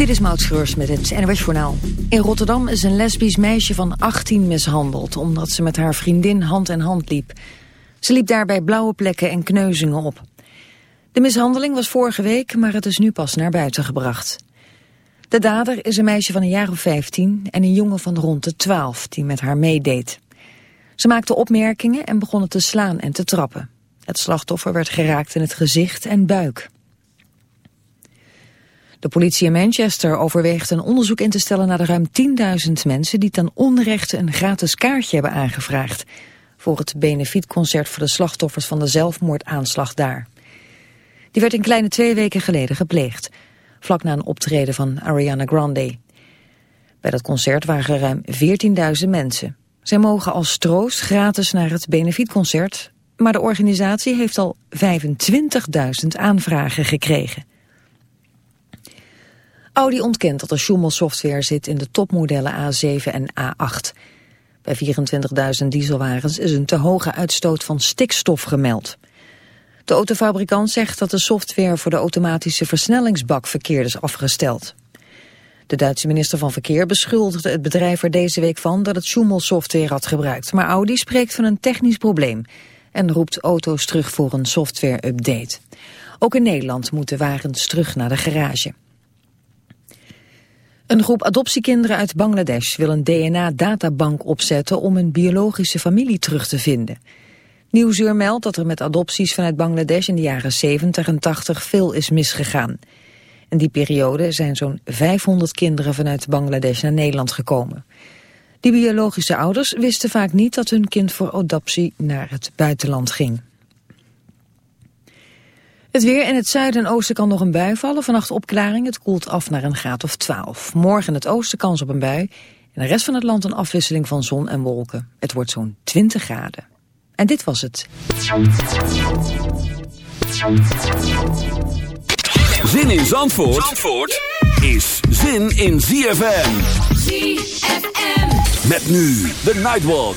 Dit is Maud met het NWS Journaal. In Rotterdam is een lesbisch meisje van 18 mishandeld... omdat ze met haar vriendin hand in hand liep. Ze liep daarbij blauwe plekken en kneuzingen op. De mishandeling was vorige week, maar het is nu pas naar buiten gebracht. De dader is een meisje van een jaar of 15 en een jongen van rond de 12 die met haar meedeed. Ze maakte opmerkingen en begonnen te slaan en te trappen. Het slachtoffer werd geraakt in het gezicht en buik. De politie in Manchester overweegt een onderzoek in te stellen naar de ruim 10.000 mensen die ten onrechte een gratis kaartje hebben aangevraagd voor het benefietconcert voor de slachtoffers van de zelfmoordaanslag daar. Die werd een kleine twee weken geleden gepleegd, vlak na een optreden van Ariana Grande. Bij dat concert waren er ruim 14.000 mensen. Zij mogen als troost gratis naar het benefietconcert, maar de organisatie heeft al 25.000 aanvragen gekregen. Audi ontkent dat er Schumel-software zit in de topmodellen A7 en A8. Bij 24.000 dieselwagens is een te hoge uitstoot van stikstof gemeld. De autofabrikant zegt dat de software voor de automatische versnellingsbak verkeerd is afgesteld. De Duitse minister van Verkeer beschuldigde het bedrijf er deze week van dat het Schumel-software had gebruikt. Maar Audi spreekt van een technisch probleem en roept auto's terug voor een software-update. Ook in Nederland moeten wagens terug naar de garage. Een groep adoptiekinderen uit Bangladesh wil een DNA-databank opzetten om een biologische familie terug te vinden. Nieuwsuur meldt dat er met adopties vanuit Bangladesh in de jaren 70 en 80 veel is misgegaan. In die periode zijn zo'n 500 kinderen vanuit Bangladesh naar Nederland gekomen. Die biologische ouders wisten vaak niet dat hun kind voor adoptie naar het buitenland ging. Het weer in het zuiden en oosten kan nog een bui vallen. Vannacht opklaring, het koelt af naar een graad of 12. Morgen in het oosten kans op een bui. In de rest van het land een afwisseling van zon en wolken. Het wordt zo'n 20 graden. En dit was het. Zin in Zandvoort, Zandvoort is zin in ZFM. ZFM. Met nu de Nightwalk.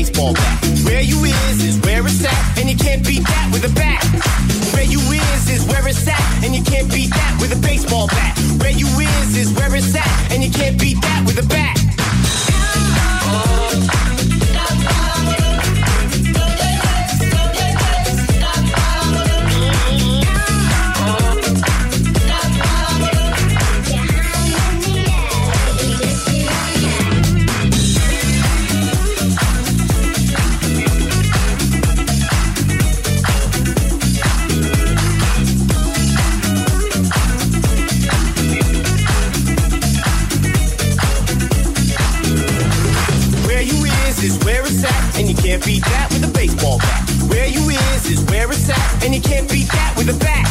baseball bat. Where you is is where it's at, and you can't beat that with a bat. Where you is is where it's at, and you can't beat that with a baseball bat. Where you is is where it's at, and you can't beat that with a bat. can't beat that with a baseball bat. Where you is is where it's at, and you can't beat that with a bat.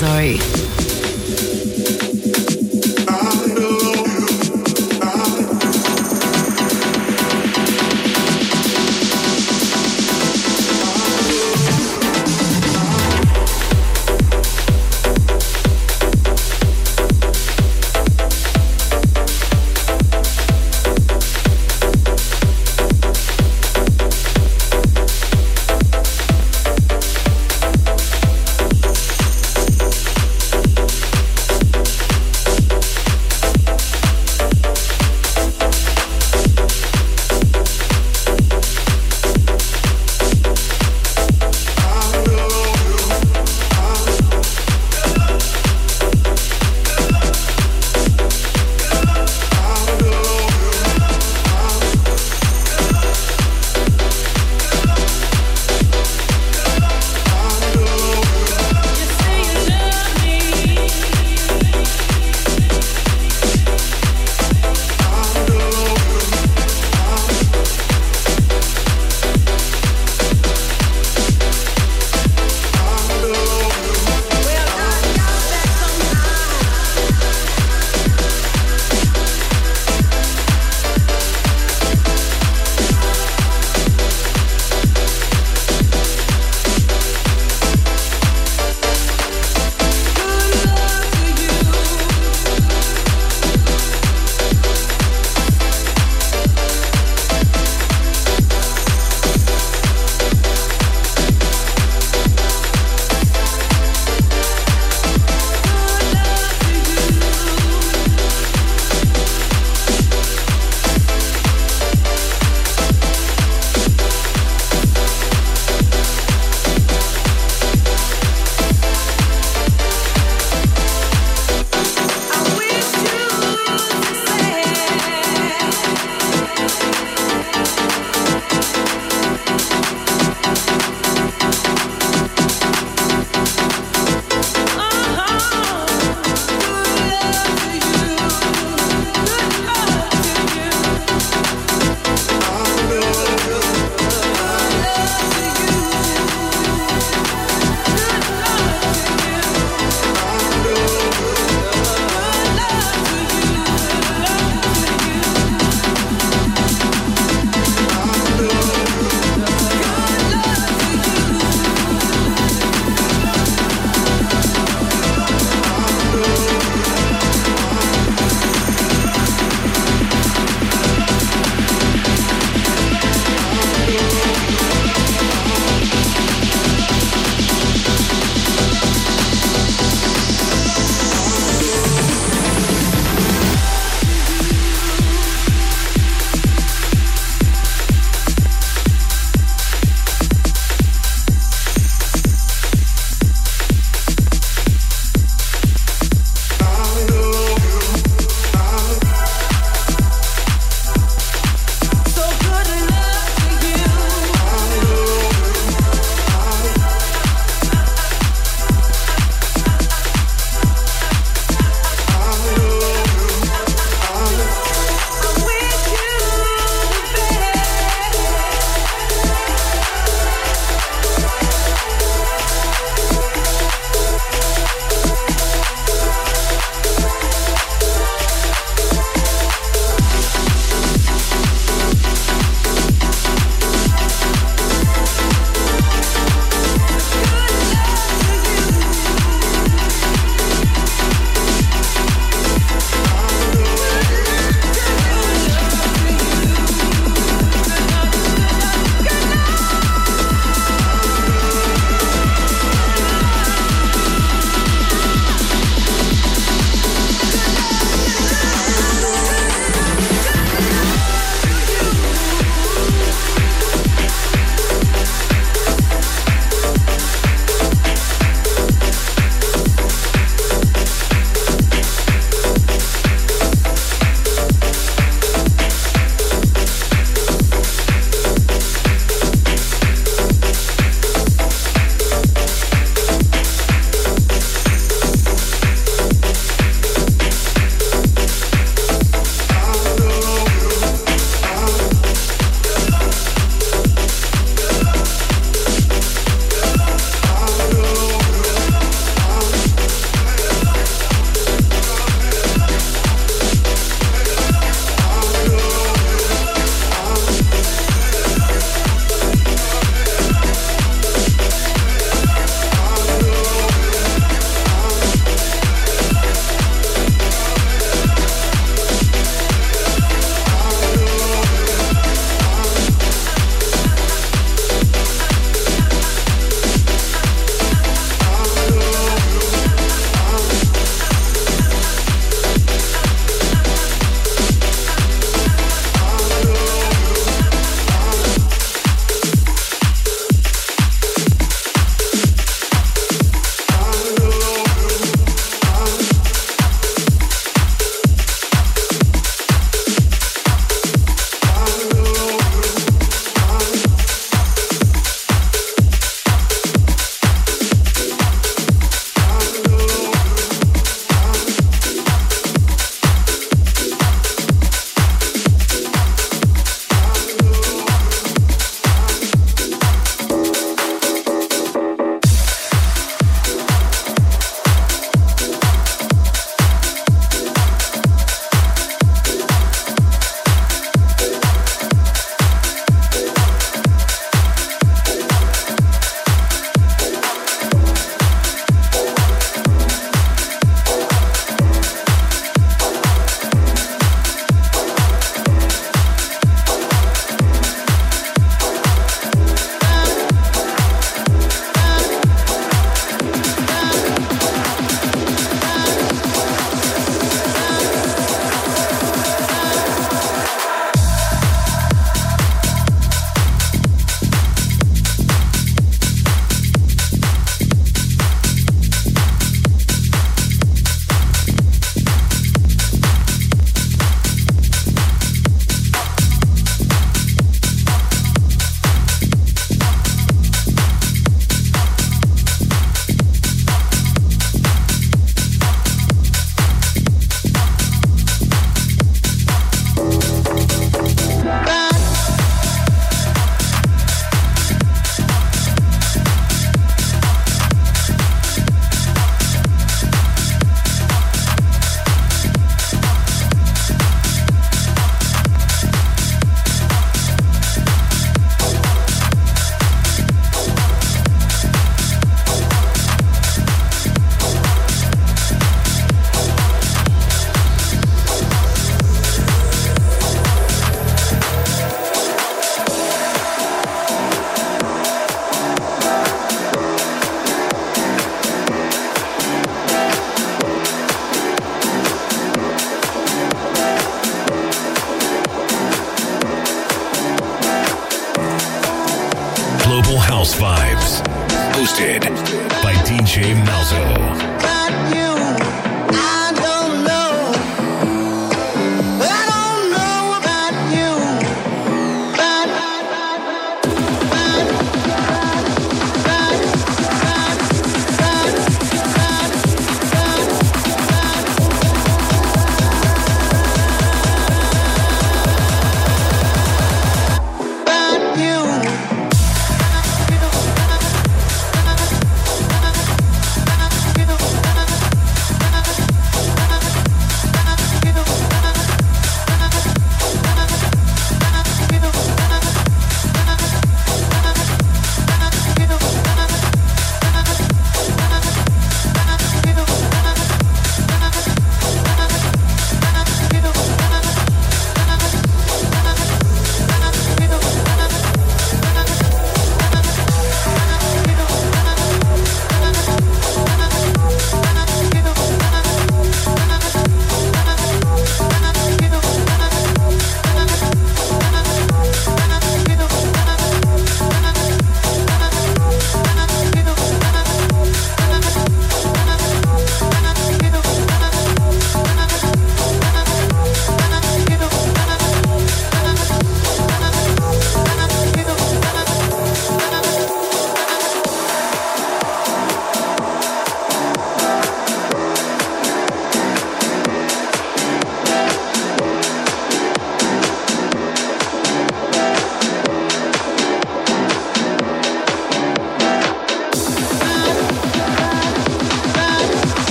Zoe.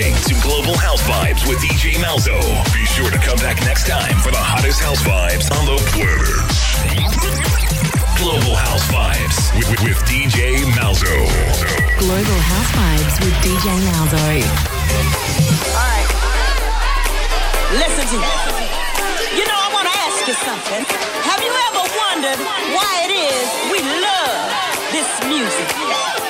listening to Global House Vibes with DJ Malzo. Be sure to come back next time for the hottest house vibes on the planet. Global House Vibes with, with, with DJ Malzo. Global House Vibes with DJ Malzo. All right. Listen to me. You know, I want to ask you something. Have you ever wondered why it is we love this music?